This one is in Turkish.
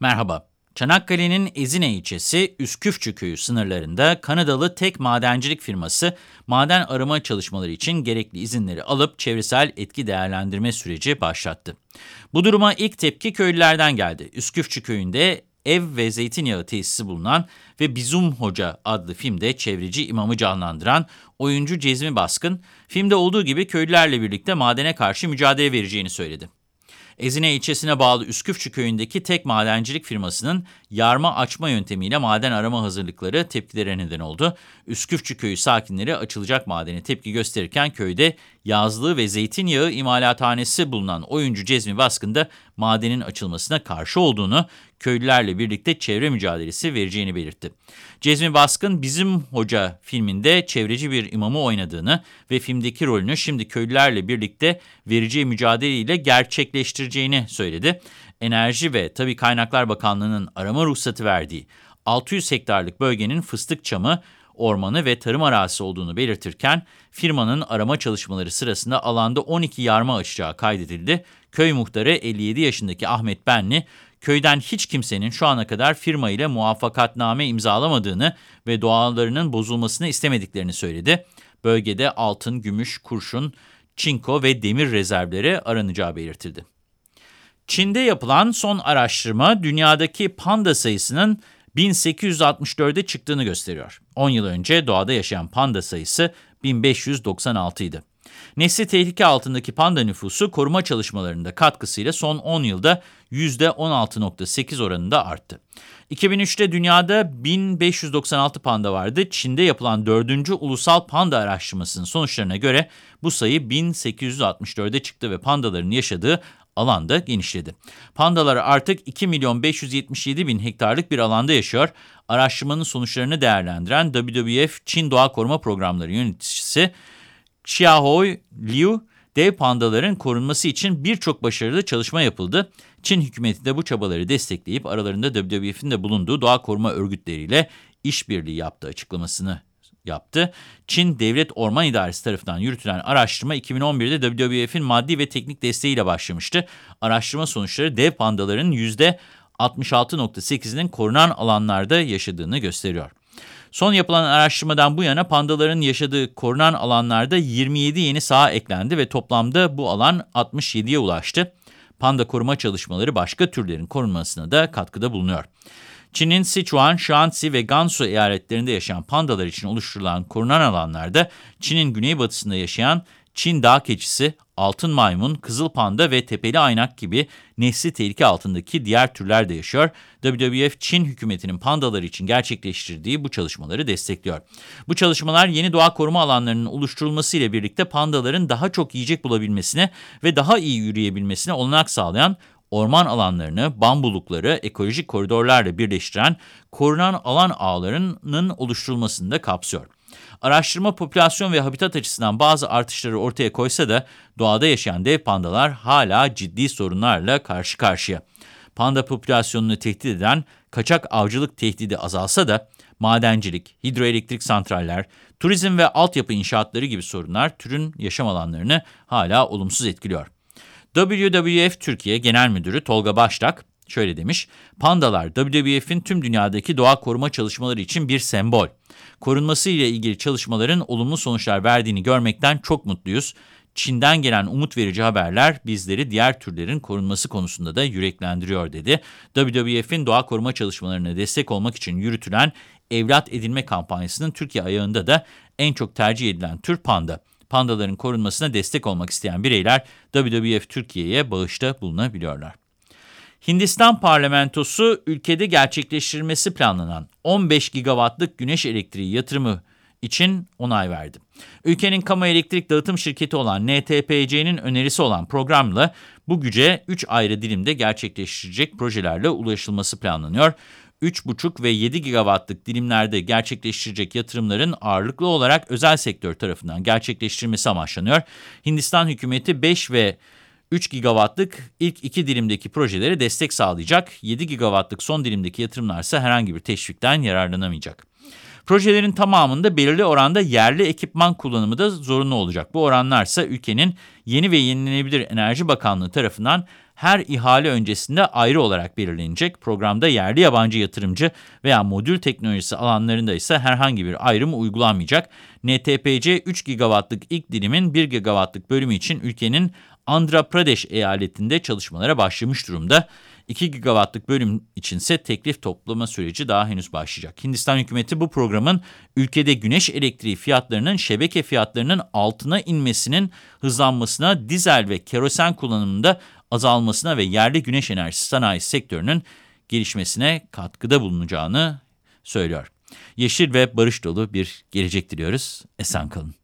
Merhaba. Çanakkale'nin Ezine ilçesi Üsküfçü köyü sınırlarında Kanadalı tek madencilik firması maden arama çalışmaları için gerekli izinleri alıp çevresel etki değerlendirme süreci başlattı. Bu duruma ilk tepki köylülerden geldi. Üsküfçü köyünde ev ve zeytinyağı tesisi bulunan ve Bizum Hoca adlı filmde çevreci imamı canlandıran oyuncu Cezmi Baskın, filmde olduğu gibi köylülerle birlikte madene karşı mücadele vereceğini söyledi. Ezine ilçesine bağlı Üsküfçü köyündeki tek madencilik firmasının yarma açma yöntemiyle maden arama hazırlıkları tepkilere neden oldu. Üsküfçü köyü sakinleri açılacak madene tepki gösterirken köyde yazlığı ve zeytinyağı imalathanesi bulunan oyuncu Cezmi Baskın da madenin açılmasına karşı olduğunu, köylülerle birlikte çevre mücadelesi vereceğini belirtti. Cezmi Baskın Bizim Hoca filminde çevreci bir imamı oynadığını ve filmdeki rolünü şimdi köylülerle birlikte vereceği mücadeleyle gerçekleştireceğini söyledi. Enerji ve Tabi Kaynaklar Bakanlığı'nın arama ruhsatı verdiği 600 hektarlık bölgenin fıstık çamı, ormanı ve tarım arazisi olduğunu belirtirken firmanın arama çalışmaları sırasında alanda 12 yarma açacağı kaydedildi. Köy muhtarı 57 yaşındaki Ahmet Benli, köyden hiç kimsenin şu ana kadar firma ile muvaffakatname imzalamadığını ve doğallarının bozulmasını istemediklerini söyledi. Bölgede altın, gümüş, kurşun, çinko ve demir rezervleri aranacağı belirtildi. Çin'de yapılan son araştırma dünyadaki panda sayısının 1864'e çıktığını gösteriyor. 10 yıl önce doğada yaşayan panda sayısı 1596 idi. Nesli tehlike altındaki panda nüfusu koruma çalışmalarında katkısıyla son 10 yılda %16.8 oranında arttı. 2003'te dünyada 1596 panda vardı. Çin'de yapılan 4. Ulusal Panda Araştırması'nın sonuçlarına göre bu sayı 1864'e çıktı ve pandaların yaşadığı alanda genişledi. Pandalar artık 2 milyon 577 bin hektarlık bir alanda yaşıyor. Araştırmanın sonuçlarını değerlendiren WWF Çin Doğa Koruma Programları yöneticisi Xiaohui Liu, dev pandaların korunması için birçok başarılı çalışma yapıldı. Çin hükümeti de bu çabaları destekleyip aralarında WWF'in de bulunduğu doğa koruma örgütleriyle işbirliği yaptığı açıklamasını yaptı. Çin Devlet Orman İdaresi tarafından yürütülen araştırma 2011'de WWF'in maddi ve teknik desteğiyle başlamıştı. Araştırma sonuçları dev pandaların %66.8'inin korunan alanlarda yaşadığını gösteriyor. Son yapılan araştırmadan bu yana pandaların yaşadığı korunan alanlarda 27 yeni saha eklendi ve toplamda bu alan 67'ye ulaştı. Panda koruma çalışmaları başka türlerin korunmasına da katkıda bulunuyor. Çin'in Sichuan, Shaanxi ve Gansu eyaletlerinde yaşayan pandalar için oluşturulan korunan alanlarda Çin'in güneybatısında yaşayan Çin dağ keçisi, altın maymun, kızıl panda ve tepeli aynak gibi nesli tehlike altındaki diğer türler de yaşıyor. WWF, Çin hükümetinin pandalar için gerçekleştirdiği bu çalışmaları destekliyor. Bu çalışmalar yeni doğa koruma alanlarının oluşturulması ile birlikte pandaların daha çok yiyecek bulabilmesine ve daha iyi yürüyebilmesine olanak sağlayan orman alanlarını, bambulukları ekolojik koridorlarla birleştiren korunan alan ağlarının oluşturulmasını da kapsıyor. Araştırma popülasyon ve habitat açısından bazı artışları ortaya koysa da doğada yaşayan dev pandalar hala ciddi sorunlarla karşı karşıya. Panda popülasyonunu tehdit eden kaçak avcılık tehdidi azalsa da madencilik, hidroelektrik santraller, turizm ve altyapı inşaatları gibi sorunlar türün yaşam alanlarını hala olumsuz etkiliyor. WWF Türkiye Genel Müdürü Tolga Baştak şöyle demiş, pandalar WWF'in tüm dünyadaki doğa koruma çalışmaları için bir sembol. Korunması ile ilgili çalışmaların olumlu sonuçlar verdiğini görmekten çok mutluyuz. Çin'den gelen umut verici haberler bizleri diğer türlerin korunması konusunda da yüreklendiriyor dedi. WWF'in doğa koruma çalışmalarına destek olmak için yürütülen evlat edinme kampanyasının Türkiye ayağında da en çok tercih edilen tür panda. Pandaların korunmasına destek olmak isteyen bireyler WWF Türkiye'ye bağışta bulunabiliyorlar. Hindistan parlamentosu ülkede gerçekleştirilmesi planlanan 15 gigawattlık güneş elektriği yatırımı için onay verdi. Ülkenin kamu elektrik dağıtım şirketi olan NTPC'nin önerisi olan programla bu güce 3 ayrı dilimde gerçekleştirecek projelerle ulaşılması planlanıyor. 3,5 ve 7 gigawattlık dilimlerde gerçekleştirecek yatırımların ağırlıklı olarak özel sektör tarafından gerçekleştirilmesi amaçlanıyor. Hindistan hükümeti 5 ve 3 gigawattlık ilk iki dilimdeki projelere destek sağlayacak. 7 gigawattlık son dilimdeki yatırımlarsa herhangi bir teşvikten yararlanamayacak. Projelerin tamamında belirli oranda yerli ekipman kullanımı da zorunlu olacak. Bu oranlarsa ülkenin Yeni ve Yenilenebilir Enerji Bakanlığı tarafından her ihale öncesinde ayrı olarak belirlenecek. Programda yerli yabancı yatırımcı veya modül teknolojisi alanlarında ise herhangi bir ayrım uygulanmayacak. NTPC 3 gigawattlık ilk dilimin 1 gigawattlık bölümü için ülkenin Andhra Pradesh eyaletinde çalışmalara başlamış durumda. 2 gigawattlık bölüm içinse teklif toplama süreci daha henüz başlayacak. Hindistan hükümeti bu programın ülkede güneş elektriği fiyatlarının şebeke fiyatlarının altına inmesinin hızlanmasına, dizel ve kerosen kullanımında azalmasına ve yerli güneş enerjisi sanayi sektörünün gelişmesine katkıda bulunacağını söylüyor. Yeşil ve barış dolu bir gelecek diliyoruz. Esen kalın.